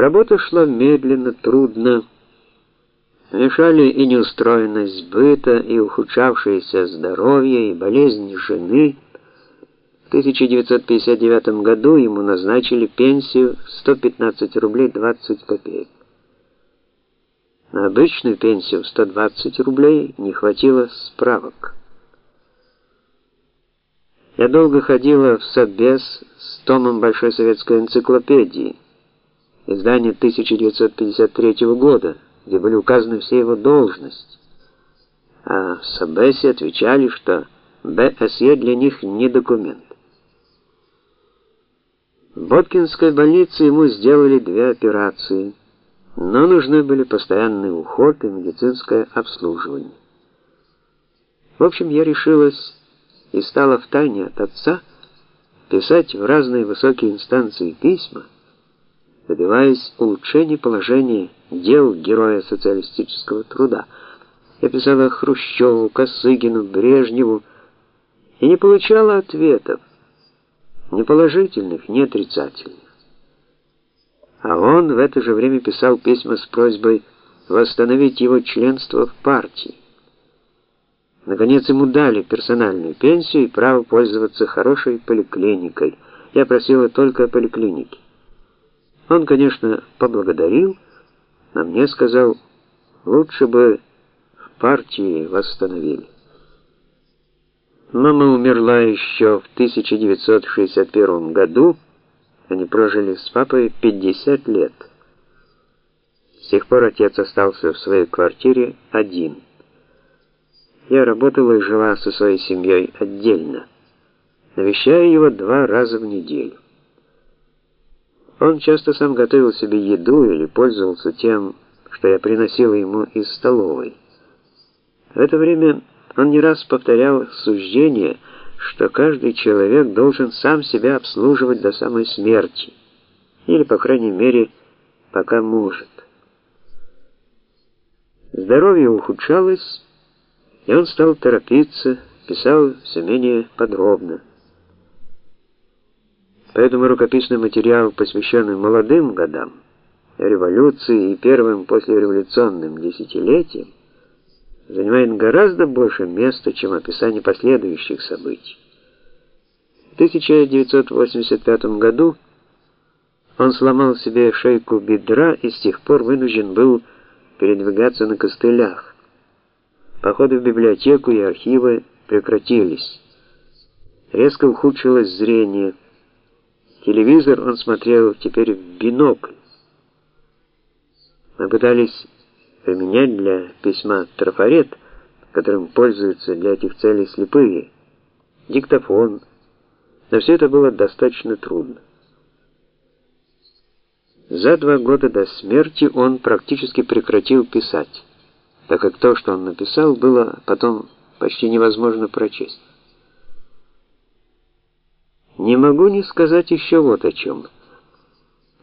Работа шла медленно, трудно. Мешали и неустроенность быта, и ухудшавшееся здоровье, и болезнь жены. В 1959 году ему назначили пенсию 115 рублей 20 копеек. На обычную пенсию 120 рублей не хватило справок. Я долго ходила в Собес с томом Большой советской энциклопедии, издание 1953 года, где были указаны все его должности. А в Собесе отвечали, что БСЕ для них не документ. В Боткинской больнице ему сделали две операции, но нужны были постоянный уход и медицинское обслуживание. В общем, я решилась и стала втайне от отца писать в разные высокие инстанции письма, добиваясь улучшения положения дел героя социалистического труда. Я писала Хрущеву, Косыгину, Брежневу и не получала ответов, ни положительных, ни отрицательных. А он в это же время писал письма с просьбой восстановить его членство в партии. Наконец ему дали персональную пенсию и право пользоваться хорошей поликлиникой. Я просила только о поликлинике. Он, конечно, поблагодарил, но мне сказал, лучше бы в партии восстановили. Мама умерла еще в 1961 году. Они прожили с папой 50 лет. С тех пор отец остался в своей квартире один. Я работала и жила со своей семьей отдельно, навещая его два раза в неделю. Он часто сам готовил себе еду или пользовался тем, что я приносила ему из столовой. В это время он не раз повторял суждение, что каждый человек должен сам себя обслуживать до самой смерти, или, по крайней мере, пока может. Здоровье ухудшалось, и он стал торопиться, писал все менее подробно. Поэтому рукописный материал, посвященный молодым годам, революции и первым послереволюционным десятилетиям, занимает гораздо больше места, чем описание последующих событий. В 1985 году он сломал себе шейку бедра и с тех пор вынужден был передвигаться на костылях. Походы в библиотеку и архивы прекратились. Резко ухудшилось зрение. Телевизор он смотрел теперь в бинокль. Мы пытались применять для письма трафарет, которым пользуются для этих целей слепые, диктофон, но все это было достаточно трудно. За два года до смерти он практически прекратил писать так как то, что он написал, было потом почти невозможно прочесть. Не могу не сказать еще вот о чем.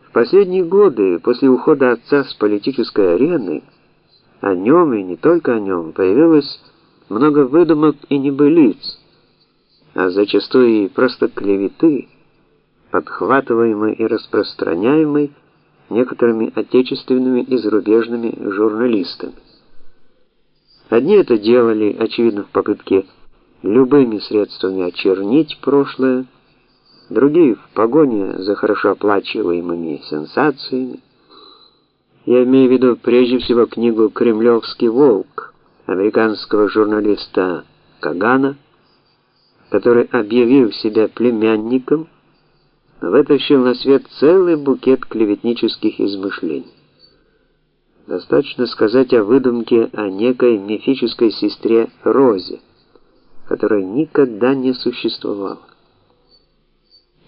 В последние годы, после ухода отца с политической арены, о нем и не только о нем появилось много выдумок и небылиц, а зачастую и просто клеветы, подхватываемой и распространяемой некоторыми отечественными и зарубежными журналистами. Одни это делали, очевидно, в попытке любыми средствами очернить прошлое, другие в погоне за хорошо оплачиваемыми сенсациями. Я имею в виду прежде всего книгу «Кремлевский волк» американского журналиста Кагана, который, объявив себя племянником, вытащил на свет целый букет клеветнических измышлений. Достаточно сказать о выдумке о некой мифической сестре Розе, которая никогда не существовала.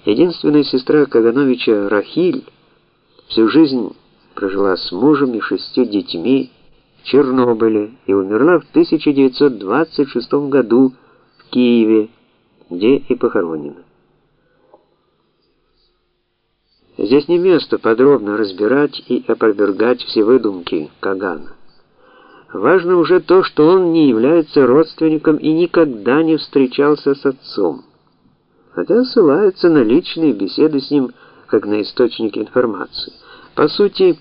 Единственная сестра Кагановича Рахиль всю жизнь прожила с мужем и шестью детьми в Чернобыле и умерла в 1926 году в Киеве, где и похоронена. Здесь не место подробно разбирать и опровергать все выдумки Кагана. Важно уже то, что он не является родственником и никогда не встречался с отцом. Хотя ссылается на личные беседы с ним как на источник информации. По сути,